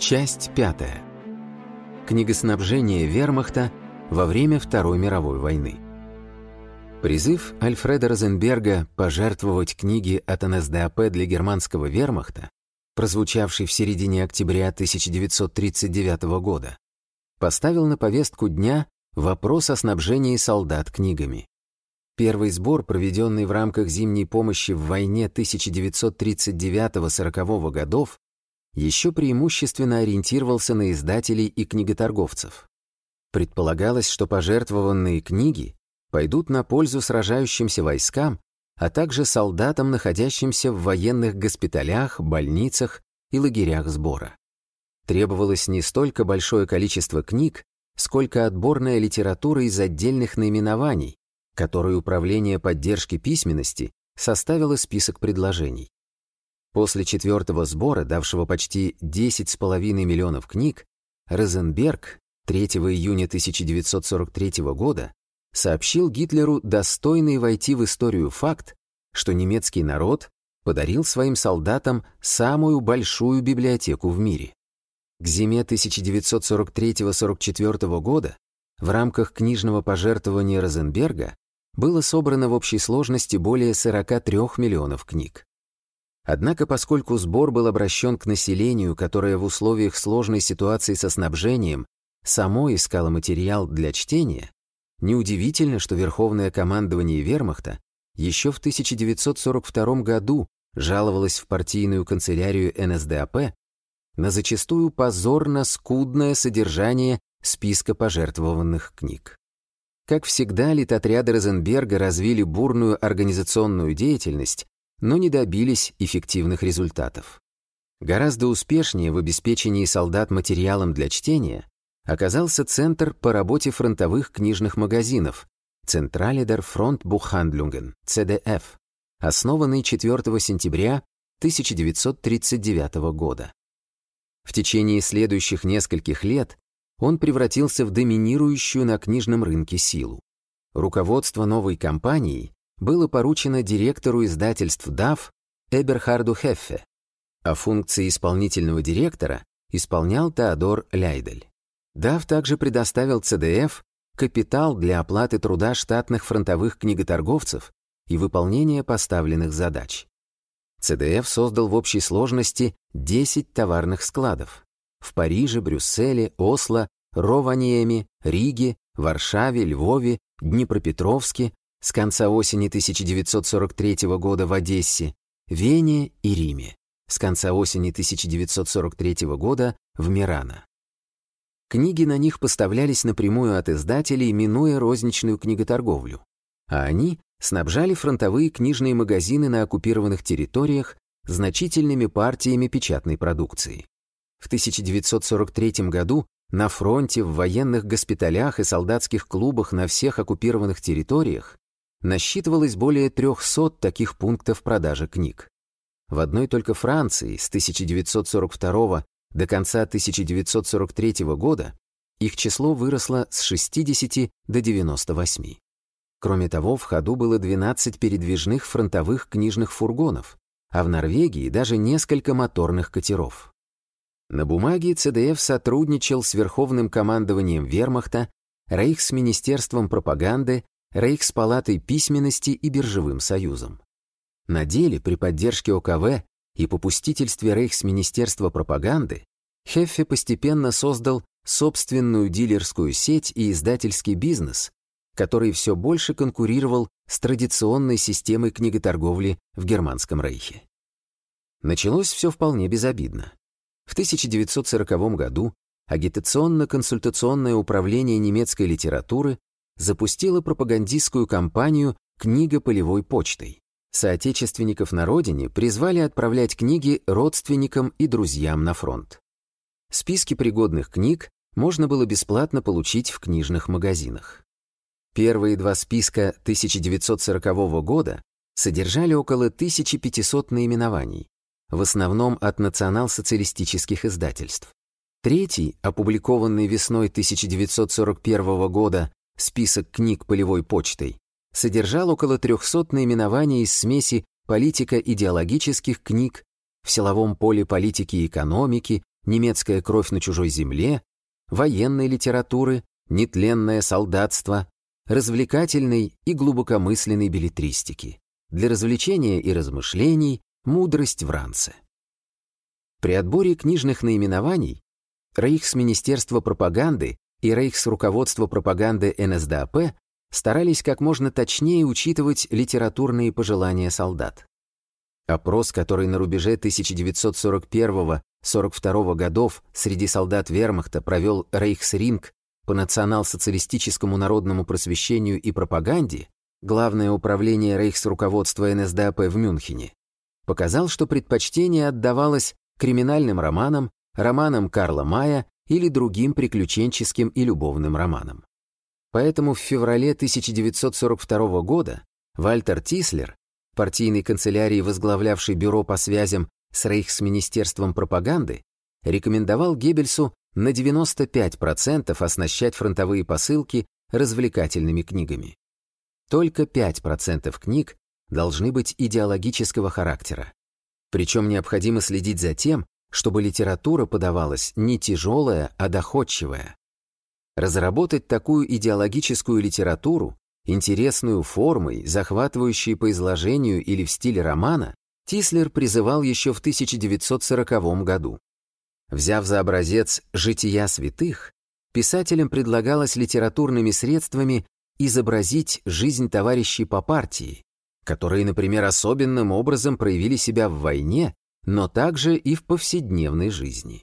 Часть пятая. Книгоснабжение вермахта во время Второй мировой войны. Призыв Альфреда Розенберга пожертвовать книги от НСДАП для германского вермахта, прозвучавший в середине октября 1939 года, поставил на повестку дня вопрос о снабжении солдат книгами. Первый сбор, проведенный в рамках зимней помощи в войне 1939-40 годов, еще преимущественно ориентировался на издателей и книготорговцев. Предполагалось, что пожертвованные книги пойдут на пользу сражающимся войскам, а также солдатам, находящимся в военных госпиталях, больницах и лагерях сбора. Требовалось не столько большое количество книг, сколько отборная литература из отдельных наименований, которой Управление поддержки письменности составило список предложений. После четвертого сбора, давшего почти 10,5 миллионов книг, Розенберг 3 июня 1943 года сообщил Гитлеру достойный войти в историю факт, что немецкий народ подарил своим солдатам самую большую библиотеку в мире. К зиме 1943-44 года в рамках книжного пожертвования Розенберга было собрано в общей сложности более 43 миллионов книг. Однако, поскольку сбор был обращен к населению, которое в условиях сложной ситуации со снабжением само искало материал для чтения, неудивительно, что Верховное командование Вермахта еще в 1942 году жаловалось в партийную канцелярию НСДАП на зачастую позорно скудное содержание списка пожертвованных книг. Как всегда, литотряды Розенберга развили бурную организационную деятельность, но не добились эффективных результатов. Гораздо успешнее в обеспечении солдат материалом для чтения оказался Центр по работе фронтовых книжных магазинов Zentrale der Frontbuchhandlungen, CDF, основанный 4 сентября 1939 года. В течение следующих нескольких лет он превратился в доминирующую на книжном рынке силу. Руководство новой компанией было поручено директору издательств DAF Эберхарду Хеффе, а функции исполнительного директора исполнял Теодор Ляйдель. DAF также предоставил CDF капитал для оплаты труда штатных фронтовых книготорговцев и выполнения поставленных задач. CDF создал в общей сложности 10 товарных складов в Париже, Брюсселе, Осло, Рованиеме, Риге, Варшаве, Львове, Днепропетровске, с конца осени 1943 года в Одессе, Вене и Риме, с конца осени 1943 года в Мирано. Книги на них поставлялись напрямую от издателей, минуя розничную книготорговлю, а они снабжали фронтовые книжные магазины на оккупированных территориях значительными партиями печатной продукции. В 1943 году на фронте, в военных госпиталях и солдатских клубах на всех оккупированных территориях насчитывалось более 300 таких пунктов продажи книг. В одной только Франции с 1942 до конца 1943 года их число выросло с 60 до 98. Кроме того, в ходу было 12 передвижных фронтовых книжных фургонов, а в Норвегии даже несколько моторных катеров. На бумаге ЦДФ сотрудничал с Верховным командованием Вермахта, Рейхсминистерством пропаганды Рейхспалатой письменности и Биржевым союзом. На деле при поддержке ОКВ и попустительстве Рейхсминистерства пропаганды Хеффе постепенно создал собственную дилерскую сеть и издательский бизнес, который все больше конкурировал с традиционной системой книготорговли в Германском Рейхе. Началось все вполне безобидно. В 1940 году агитационно-консультационное управление немецкой литературы запустила пропагандистскую кампанию «Книга полевой почтой». Соотечественников на родине призвали отправлять книги родственникам и друзьям на фронт. Списки пригодных книг можно было бесплатно получить в книжных магазинах. Первые два списка 1940 года содержали около 1500 наименований, в основном от национал-социалистических издательств. Третий, опубликованный весной 1941 года список книг полевой почтой, содержал около 300 наименований из смеси политико-идеологических книг в силовом поле политики и экономики, немецкая кровь на чужой земле, военной литературы, нетленное солдатство, развлекательной и глубокомысленной билетристики, для развлечения и размышлений, мудрость в ранце. При отборе книжных наименований Рейхсминистерство пропаганды и Рейхсруководство пропаганды НСДАП старались как можно точнее учитывать литературные пожелания солдат. Опрос, который на рубеже 1941-42 годов среди солдат вермахта провел Рейхсринг по национал-социалистическому народному просвещению и пропаганде, главное управление рейхсруководства НСДАП в Мюнхене, показал, что предпочтение отдавалось криминальным романам, романам Карла Мая или другим приключенческим и любовным романам. Поэтому в феврале 1942 года Вальтер Тислер, партийной канцелярии, возглавлявший бюро по связям с Рейхсминистерством пропаганды, рекомендовал Геббельсу на 95% оснащать фронтовые посылки развлекательными книгами. Только 5% книг должны быть идеологического характера. Причем необходимо следить за тем, чтобы литература подавалась не тяжелая, а доходчивая. Разработать такую идеологическую литературу, интересную формой, захватывающей по изложению или в стиле романа, Тислер призывал еще в 1940 году. Взяв за образец «Жития святых», писателям предлагалось литературными средствами изобразить жизнь товарищей по партии, которые, например, особенным образом проявили себя в войне, но также и в повседневной жизни.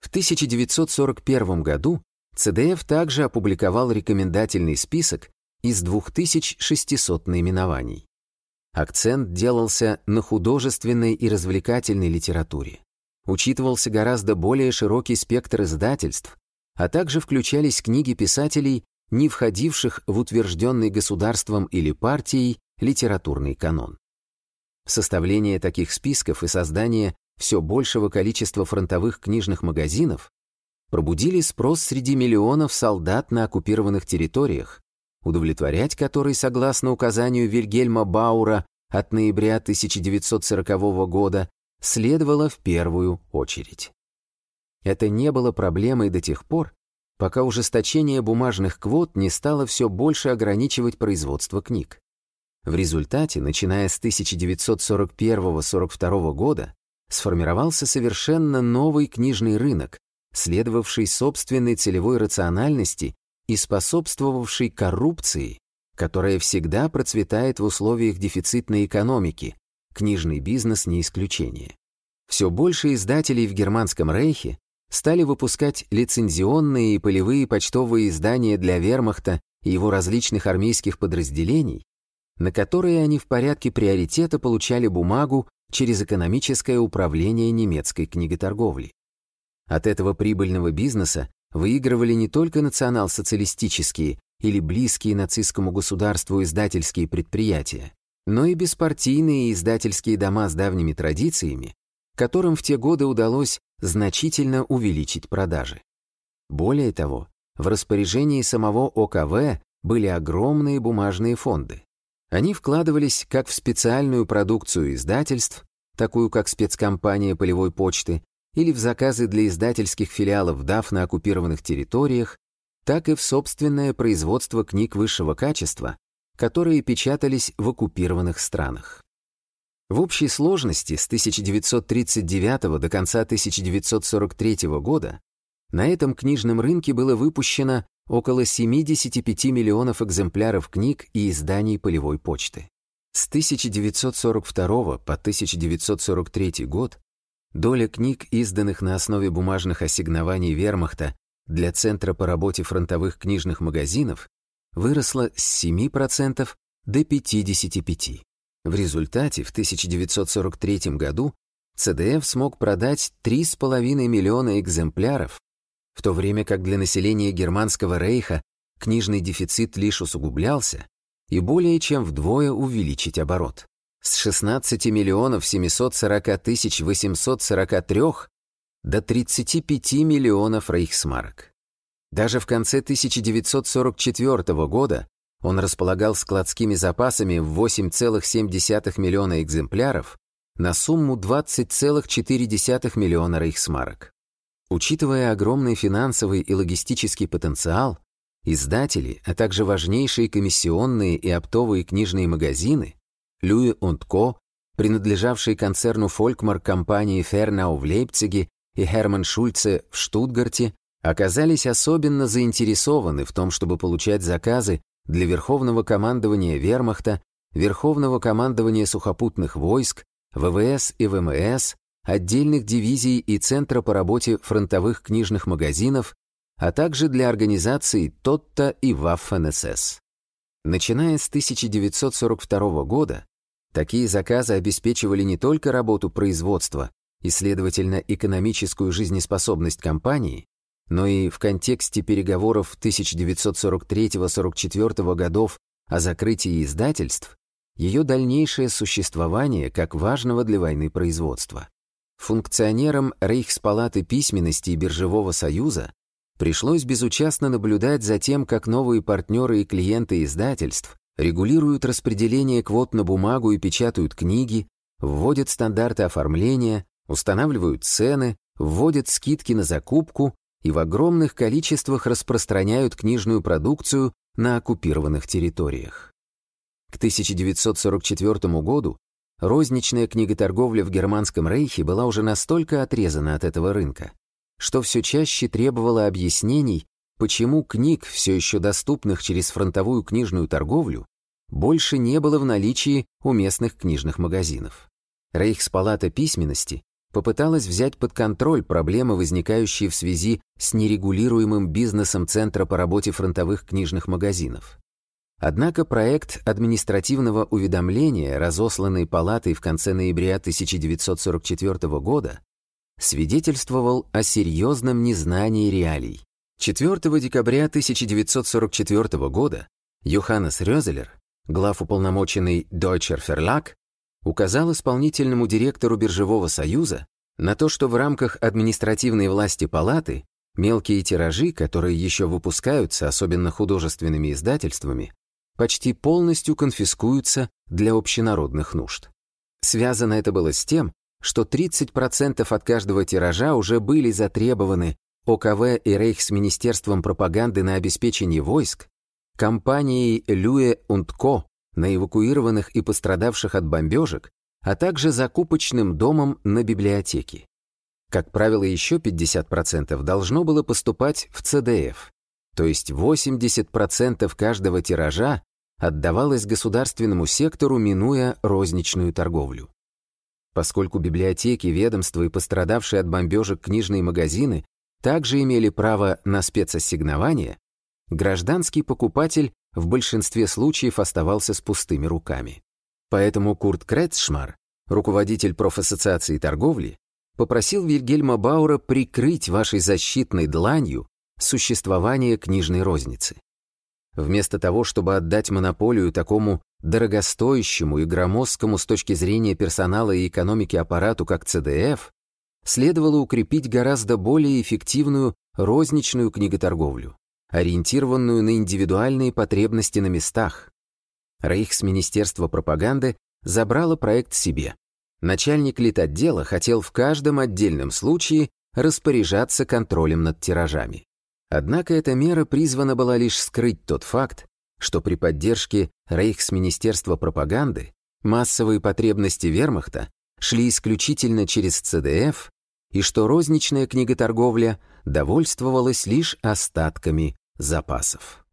В 1941 году ЦДФ также опубликовал рекомендательный список из 2600 наименований. Акцент делался на художественной и развлекательной литературе учитывался гораздо более широкий спектр издательств, а также включались книги писателей, не входивших в утвержденный государством или партией литературный канон. Составление таких списков и создание все большего количества фронтовых книжных магазинов пробудили спрос среди миллионов солдат на оккупированных территориях, удовлетворять который, согласно указанию Вильгельма Баура от ноября 1940 года, следовало в первую очередь. Это не было проблемой до тех пор, пока ужесточение бумажных квот не стало все больше ограничивать производство книг. В результате, начиная с 1941-42 года, сформировался совершенно новый книжный рынок, следовавший собственной целевой рациональности и способствовавший коррупции, которая всегда процветает в условиях дефицитной экономики, Книжный бизнес не исключение. Все больше издателей в Германском рейхе стали выпускать лицензионные и полевые почтовые издания для вермахта и его различных армейских подразделений, на которые они в порядке приоритета получали бумагу через экономическое управление немецкой книготорговли. От этого прибыльного бизнеса выигрывали не только национал-социалистические или близкие нацистскому государству издательские предприятия, но и беспартийные издательские дома с давними традициями, которым в те годы удалось значительно увеличить продажи. Более того, в распоряжении самого ОКВ были огромные бумажные фонды. Они вкладывались как в специальную продукцию издательств, такую как спецкомпания полевой почты, или в заказы для издательских филиалов ДАФ на оккупированных территориях, так и в собственное производство книг высшего качества, которые печатались в оккупированных странах. В общей сложности с 1939 до конца 1943 года на этом книжном рынке было выпущено около 75 миллионов экземпляров книг и изданий полевой почты. С 1942 по 1943 год доля книг, изданных на основе бумажных ассигнований вермахта для Центра по работе фронтовых книжных магазинов, выросла с 7% до 55%. В результате в 1943 году ЦДФ смог продать 3,5 миллиона экземпляров, в то время как для населения Германского рейха книжный дефицит лишь усугублялся, и более чем вдвое увеличить оборот. С 16 миллионов 740 тысяч 843 до 35 миллионов рейхсмарок. Даже в конце 1944 года он располагал складскими запасами в 8,7 миллиона экземпляров, на сумму 20,4 миллиона рейхсмарок. Учитывая огромный финансовый и логистический потенциал, издатели, а также важнейшие комиссионные и оптовые книжные магазины Люи Ко, принадлежавшие концерну Фолькмар компании Фернау в Лейпциге и Херман Шульце в Штутгарте, оказались особенно заинтересованы в том, чтобы получать заказы для Верховного командования Вермахта, Верховного командования сухопутных войск, ВВС и ВМС, отдельных дивизий и Центра по работе фронтовых книжных магазинов, а также для организаций ТОТТА и Waffen-СС. Начиная с 1942 года, такие заказы обеспечивали не только работу производства и, следовательно, экономическую жизнеспособность компании, но и в контексте переговоров 1943-44 годов о закрытии издательств, ее дальнейшее существование как важного для войны производства. Функционерам Рейхспалаты письменности и Биржевого союза пришлось безучастно наблюдать за тем, как новые партнеры и клиенты издательств регулируют распределение квот на бумагу и печатают книги, вводят стандарты оформления, устанавливают цены, вводят скидки на закупку и в огромных количествах распространяют книжную продукцию на оккупированных территориях. К 1944 году розничная книготорговля в Германском рейхе была уже настолько отрезана от этого рынка, что все чаще требовала объяснений, почему книг, все еще доступных через фронтовую книжную торговлю, больше не было в наличии у местных книжных магазинов. Рейхспалата письменности попыталась взять под контроль проблемы, возникающие в связи с нерегулируемым бизнесом Центра по работе фронтовых книжных магазинов. Однако проект административного уведомления, разосланный палатой в конце ноября 1944 года, свидетельствовал о серьезном незнании реалий. 4 декабря 1944 года Йоханнес Рёзелер, главуполномоченный Deutscher Verlag, указал исполнительному директору Биржевого союза на то, что в рамках административной власти палаты мелкие тиражи, которые еще выпускаются, особенно художественными издательствами, почти полностью конфискуются для общенародных нужд. Связано это было с тем, что 30% от каждого тиража уже были затребованы ОКВ и Рейхсминистерством пропаганды на обеспечение войск, компанией Люе Ко на эвакуированных и пострадавших от бомбежек, а также закупочным домом на библиотеки. Как правило, еще 50% должно было поступать в ЦДФ, то есть 80% каждого тиража отдавалось государственному сектору, минуя розничную торговлю. Поскольку библиотеки, ведомства и пострадавшие от бомбежек книжные магазины также имели право на спецассигнование, гражданский покупатель в большинстве случаев оставался с пустыми руками. Поэтому Курт Крецшмар, руководитель профассоциации торговли, попросил Вильгельма Баура прикрыть вашей защитной дланью существование книжной розницы. Вместо того, чтобы отдать монополию такому дорогостоящему и громоздкому с точки зрения персонала и экономики аппарату, как ЦДФ, следовало укрепить гораздо более эффективную розничную книготорговлю, ориентированную на индивидуальные потребности на местах. Рейхсминистерство пропаганды забрало проект себе. Начальник литотдела хотел в каждом отдельном случае распоряжаться контролем над тиражами. Однако эта мера призвана была лишь скрыть тот факт, что при поддержке Рейхсминистерства пропаганды массовые потребности вермахта шли исключительно через ЦДФ и что розничная книготорговля довольствовалась лишь остатками запасов.